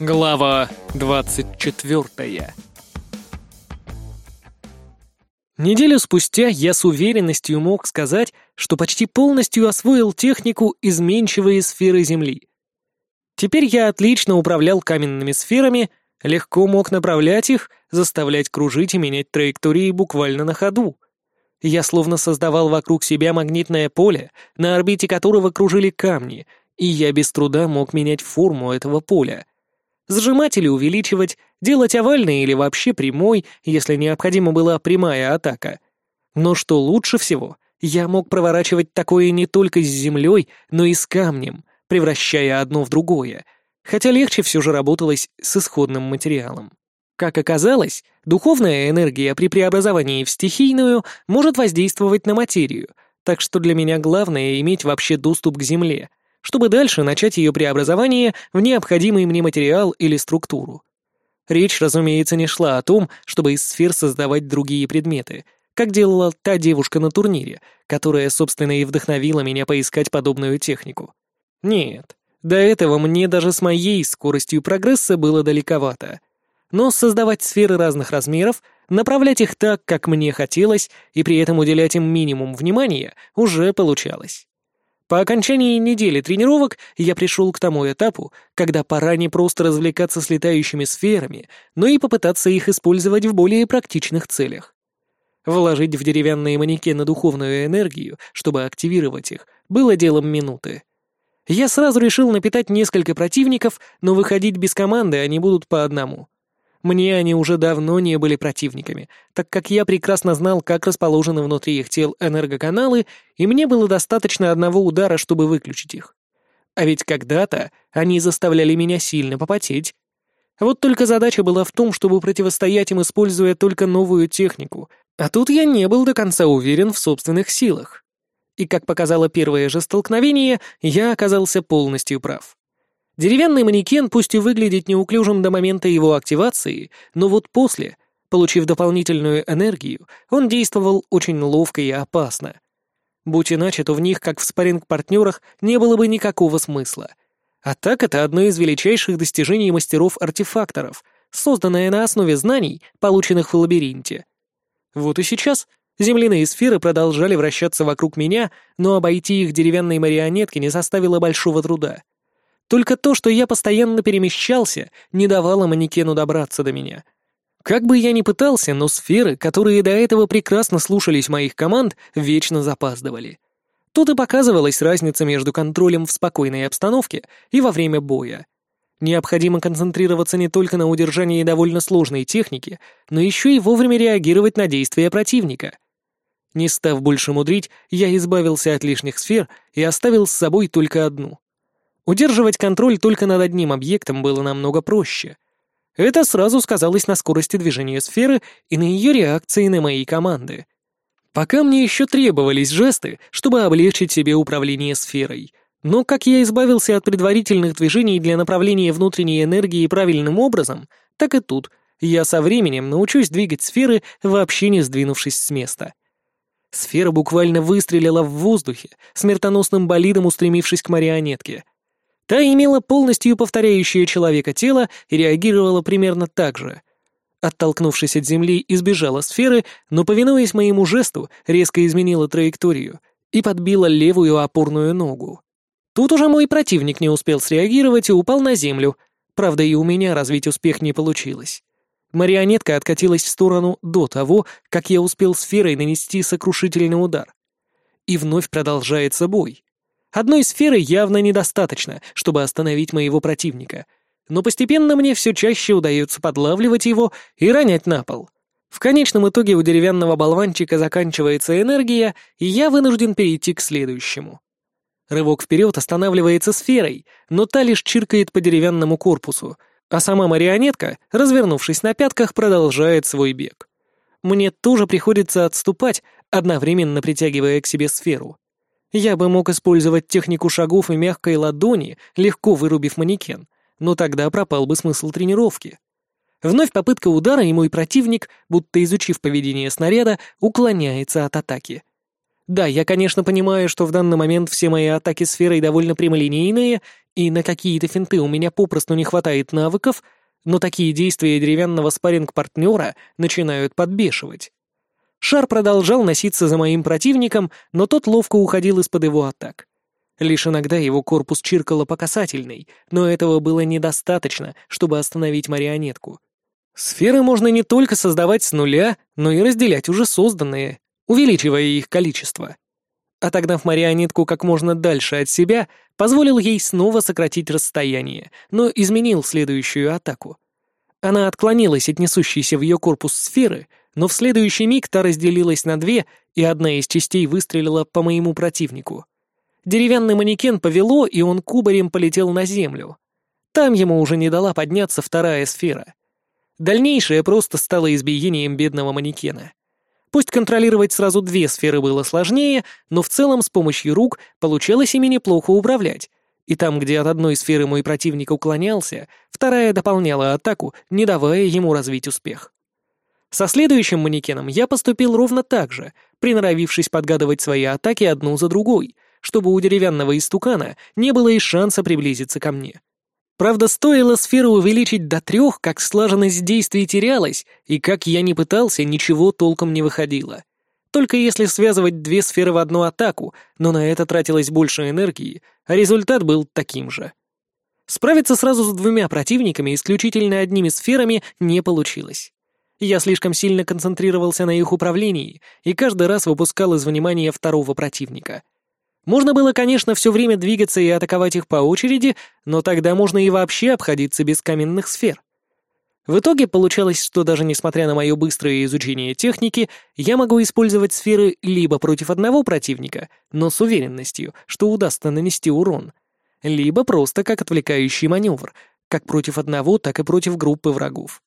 Глава 24 Неделю спустя я с уверенностью мог сказать, что почти полностью освоил технику изменчивые сферы Земли. Теперь я отлично управлял каменными сферами, легко мог направлять их, заставлять кружить и менять траектории буквально на ходу. Я словно создавал вокруг себя магнитное поле, на орбите которого кружили камни, и я без труда мог менять форму этого поля, Сжимать или увеличивать, делать овальный или вообще прямой, если необходима была прямая атака. Но что лучше всего, я мог проворачивать такое не только с землей, но и с камнем, превращая одно в другое, хотя легче все же работалось с исходным материалом. Как оказалось, духовная энергия при преобразовании в стихийную может воздействовать на материю, так что для меня главное иметь вообще доступ к земле — чтобы дальше начать ее преобразование в необходимый мне материал или структуру. Речь, разумеется, не шла о том, чтобы из сфер создавать другие предметы, как делала та девушка на турнире, которая, собственно, и вдохновила меня поискать подобную технику. Нет, до этого мне даже с моей скоростью прогресса было далековато. Но создавать сферы разных размеров, направлять их так, как мне хотелось, и при этом уделять им минимум внимания, уже получалось. По окончании недели тренировок я пришел к тому этапу, когда пора не просто развлекаться с летающими сферами, но и попытаться их использовать в более практичных целях. Вложить в деревянные манекены духовную энергию, чтобы активировать их, было делом минуты. Я сразу решил напитать несколько противников, но выходить без команды они будут по одному — мне они уже давно не были противниками, так как я прекрасно знал, как расположены внутри их тел энергоканалы, и мне было достаточно одного удара, чтобы выключить их. А ведь когда-то они заставляли меня сильно попотеть. Вот только задача была в том, чтобы противостоять им, используя только новую технику, а тут я не был до конца уверен в собственных силах. И как показало первое же столкновение, я оказался полностью прав. Деревянный манекен пусть и выглядит неуклюжим до момента его активации, но вот после, получив дополнительную энергию, он действовал очень ловко и опасно. Будь иначе, то в них, как в спарринг-партнерах, не было бы никакого смысла. А так это одно из величайших достижений мастеров-артефакторов, созданное на основе знаний, полученных в лабиринте. Вот и сейчас земляные сферы продолжали вращаться вокруг меня, но обойти их деревянной марионетки не составило большого труда. Только то, что я постоянно перемещался, не давало манекену добраться до меня. Как бы я ни пытался, но сферы, которые до этого прекрасно слушались моих команд, вечно запаздывали. Тут и показывалась разница между контролем в спокойной обстановке и во время боя. Необходимо концентрироваться не только на удержании довольно сложной техники, но еще и вовремя реагировать на действия противника. Не став больше мудрить, я избавился от лишних сфер и оставил с собой только одну — Удерживать контроль только над одним объектом было намного проще. Это сразу сказалось на скорости движения сферы и на ее реакции на мои команды. Пока мне еще требовались жесты, чтобы облегчить себе управление сферой. Но как я избавился от предварительных движений для направления внутренней энергии правильным образом, так и тут я со временем научусь двигать сферы, вообще не сдвинувшись с места. Сфера буквально выстрелила в воздухе, смертоносным болидом устремившись к марионетке. Та имела полностью повторяющее человека тело и реагировала примерно так же. Оттолкнувшись от земли, избежала сферы, но, повинуясь моему жесту, резко изменила траекторию и подбила левую опорную ногу. Тут уже мой противник не успел среагировать и упал на землю. Правда, и у меня развить успех не получилось. Марионетка откатилась в сторону до того, как я успел сферой нанести сокрушительный удар. И вновь продолжается бой. Одной сферы явно недостаточно, чтобы остановить моего противника, но постепенно мне все чаще удается подлавливать его и ронять на пол. В конечном итоге у деревянного болванчика заканчивается энергия, и я вынужден перейти к следующему. Рывок вперед останавливается сферой, но та лишь чиркает по деревянному корпусу, а сама марионетка, развернувшись на пятках, продолжает свой бег. Мне тоже приходится отступать, одновременно притягивая к себе сферу. Я бы мог использовать технику шагов и мягкой ладони, легко вырубив манекен, но тогда пропал бы смысл тренировки. Вновь попытка удара, и мой противник, будто изучив поведение снаряда, уклоняется от атаки. Да, я, конечно, понимаю, что в данный момент все мои атаки сферой довольно прямолинейные, и на какие-то финты у меня попросту не хватает навыков, но такие действия деревянного спарринг-партнера начинают подбешивать. Шар продолжал носиться за моим противником, но тот ловко уходил из-под его атак. Лишь иногда его корпус чиркало по касательной, но этого было недостаточно, чтобы остановить марионетку. Сферы можно не только создавать с нуля, но и разделять уже созданные, увеличивая их количество. Отогнав марионетку как можно дальше от себя, позволил ей снова сократить расстояние, но изменил следующую атаку. Она отклонилась от несущейся в ее корпус сферы, но в следующий миг та разделилась на две, и одна из частей выстрелила по моему противнику. Деревянный манекен повело, и он кубарем полетел на землю. Там ему уже не дала подняться вторая сфера. Дальнейшее просто стало избиением бедного манекена. Пусть контролировать сразу две сферы было сложнее, но в целом с помощью рук получалось ими неплохо управлять. И там, где от одной сферы мой противник уклонялся, вторая дополняла атаку, не давая ему развить успех. Со следующим манекеном я поступил ровно так же, приноровившись подгадывать свои атаки одну за другой, чтобы у деревянного истукана не было и шанса приблизиться ко мне. Правда, стоило сферу увеличить до трех, как слаженность действий терялась, и как я не пытался, ничего толком не выходило. Только если связывать две сферы в одну атаку, но на это тратилось больше энергии, а результат был таким же. Справиться сразу с двумя противниками исключительно одними сферами не получилось. Я слишком сильно концентрировался на их управлении и каждый раз выпускал из внимания второго противника — можно было, конечно, все время двигаться и атаковать их по очереди, но тогда можно и вообще обходиться без каменных сфер. В итоге получалось, что даже несмотря на мое быстрое изучение техники, я могу использовать сферы либо против одного противника, но с уверенностью, что удастся нанести урон, либо просто как отвлекающий маневр, как против одного, так и против группы врагов.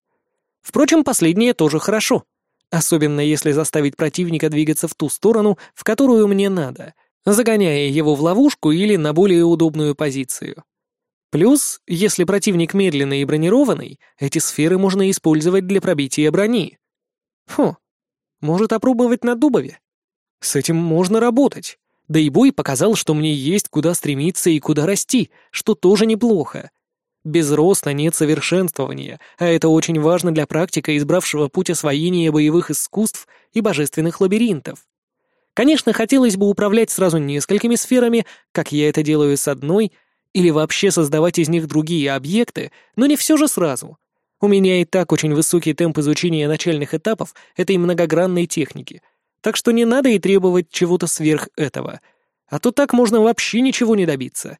Впрочем, последнее тоже хорошо, особенно если заставить противника двигаться в ту сторону, в которую мне надо — загоняя его в ловушку или на более удобную позицию. Плюс, если противник медленный и бронированный, эти сферы можно использовать для пробития брони. Фу, может опробовать на Дубове? С этим можно работать. Да и бой показал, что мне есть куда стремиться и куда расти, что тоже неплохо. Без роста нет совершенствования, а это очень важно для практика, избравшего путь освоения боевых искусств и божественных лабиринтов. Конечно, хотелось бы управлять сразу несколькими сферами, как я это делаю с одной, или вообще создавать из них другие объекты, но не все же сразу. У меня и так очень высокий темп изучения начальных этапов этой многогранной техники, так что не надо и требовать чего-то сверх этого, а то так можно вообще ничего не добиться.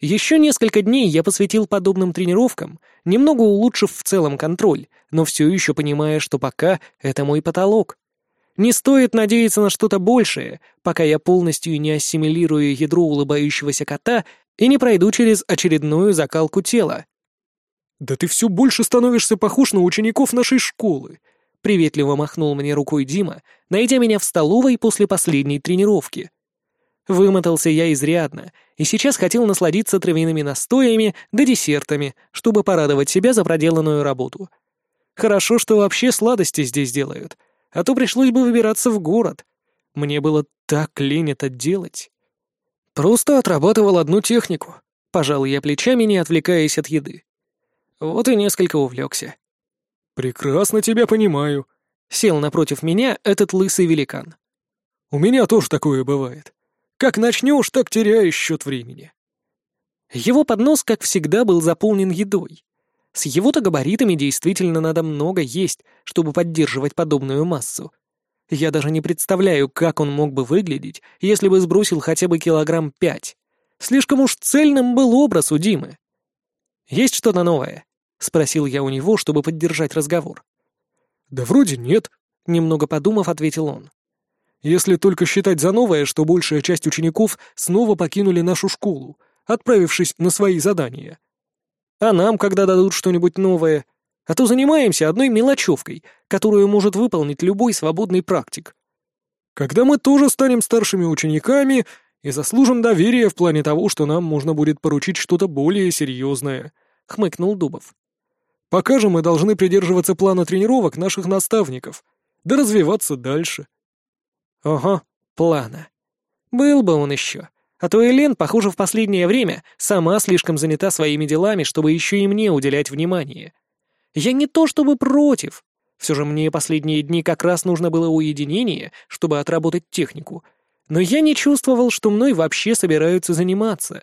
Еще несколько дней я посвятил подобным тренировкам, немного улучшив в целом контроль, но все еще понимая, что пока это мой потолок. Не стоит надеяться на что-то большее, пока я полностью не ассимилирую ядро улыбающегося кота и не пройду через очередную закалку тела. «Да ты все больше становишься похож на учеников нашей школы», — приветливо махнул мне рукой Дима, найдя меня в столовой после последней тренировки. Вымотался я изрядно, и сейчас хотел насладиться травяными настоями да десертами, чтобы порадовать себя за проделанную работу. Хорошо, что вообще сладости здесь делают — а то пришлось бы выбираться в город. Мне было так лень это делать. Просто отрабатывал одну технику. Пожал я плечами, не отвлекаясь от еды. Вот и несколько увлекся. «Прекрасно тебя понимаю», — сел напротив меня этот лысый великан. «У меня тоже такое бывает. Как начнешь, так теряешь счет времени». Его поднос, как всегда, был заполнен едой. С его-то габаритами действительно надо много есть, чтобы поддерживать подобную массу. Я даже не представляю, как он мог бы выглядеть, если бы сбросил хотя бы килограмм пять. Слишком уж цельным был образ у Димы. «Есть что-то новое?» — спросил я у него, чтобы поддержать разговор. «Да вроде нет», — немного подумав, ответил он. «Если только считать за новое, что большая часть учеников снова покинули нашу школу, отправившись на свои задания. А нам, когда дадут что-нибудь новое? А то занимаемся одной мелочевкой, которую может выполнить любой свободный практик. Когда мы тоже станем старшими учениками и заслужим доверия в плане того, что нам можно будет поручить что-то более серьезное», — хмыкнул Дубов. «Пока же мы должны придерживаться плана тренировок наших наставников, да развиваться дальше». «Ага, Плана. Был бы он еще. А то Элен, похоже, в последнее время сама слишком занята своими делами, чтобы еще и мне уделять внимание. Я не то чтобы против. Все же мне последние дни как раз нужно было уединение, чтобы отработать технику. Но я не чувствовал, что мной вообще собираются заниматься.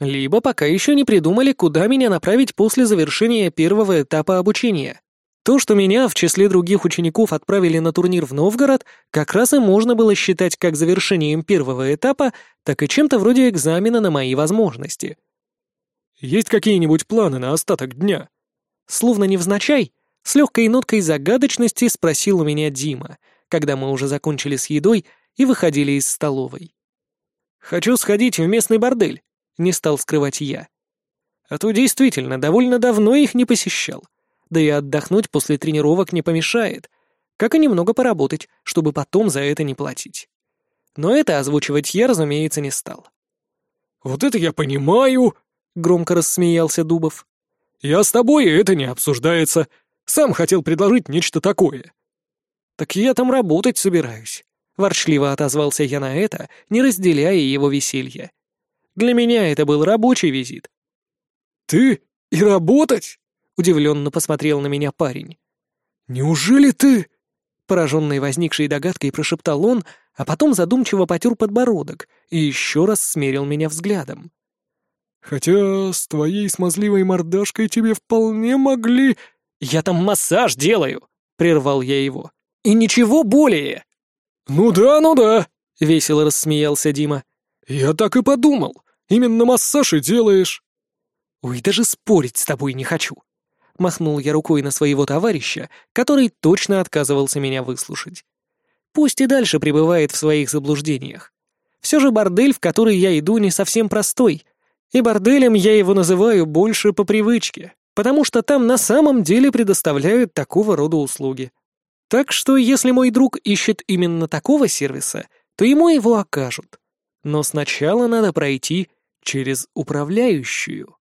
Либо пока еще не придумали, куда меня направить после завершения первого этапа обучения. То, что меня в числе других учеников отправили на турнир в Новгород, как раз и можно было считать как завершением первого этапа, так и чем-то вроде экзамена на мои возможности. «Есть какие-нибудь планы на остаток дня?» Словно невзначай, с легкой ноткой загадочности спросил у меня Дима, когда мы уже закончили с едой и выходили из столовой. «Хочу сходить в местный бордель», — не стал скрывать я. А то действительно довольно давно их не посещал. Да и отдохнуть после тренировок не помешает, как и немного поработать, чтобы потом за это не платить. Но это озвучивать я, разумеется, не стал. «Вот это я понимаю!» — громко рассмеялся Дубов. «Я с тобой, и это не обсуждается. Сам хотел предложить нечто такое». «Так я там работать собираюсь», — ворчливо отозвался я на это, не разделяя его веселья. «Для меня это был рабочий визит». «Ты и работать?» — удивленно посмотрел на меня парень. «Неужели ты...» Пораженный возникшей догадкой прошептал он, а потом задумчиво потер подбородок и еще раз смерил меня взглядом. Хотя с твоей смазливой мордашкой тебе вполне могли...» «Я там массаж делаю!» — прервал я его. «И ничего более!» «Ну да, ну да!» — весело рассмеялся Дима. «Я так и подумал. Именно массаж и делаешь». «Ой, даже спорить с тобой не хочу!» Махнул я рукой на своего товарища, который точно отказывался меня выслушать. Пусть и дальше пребывает в своих заблуждениях. Все же бордель, в который я иду, не совсем простой — и борделем я его называю больше по привычке, потому что там на самом деле предоставляют такого рода услуги. Так что если мой друг ищет именно такого сервиса, то ему его окажут. Но сначала надо пройти через управляющую.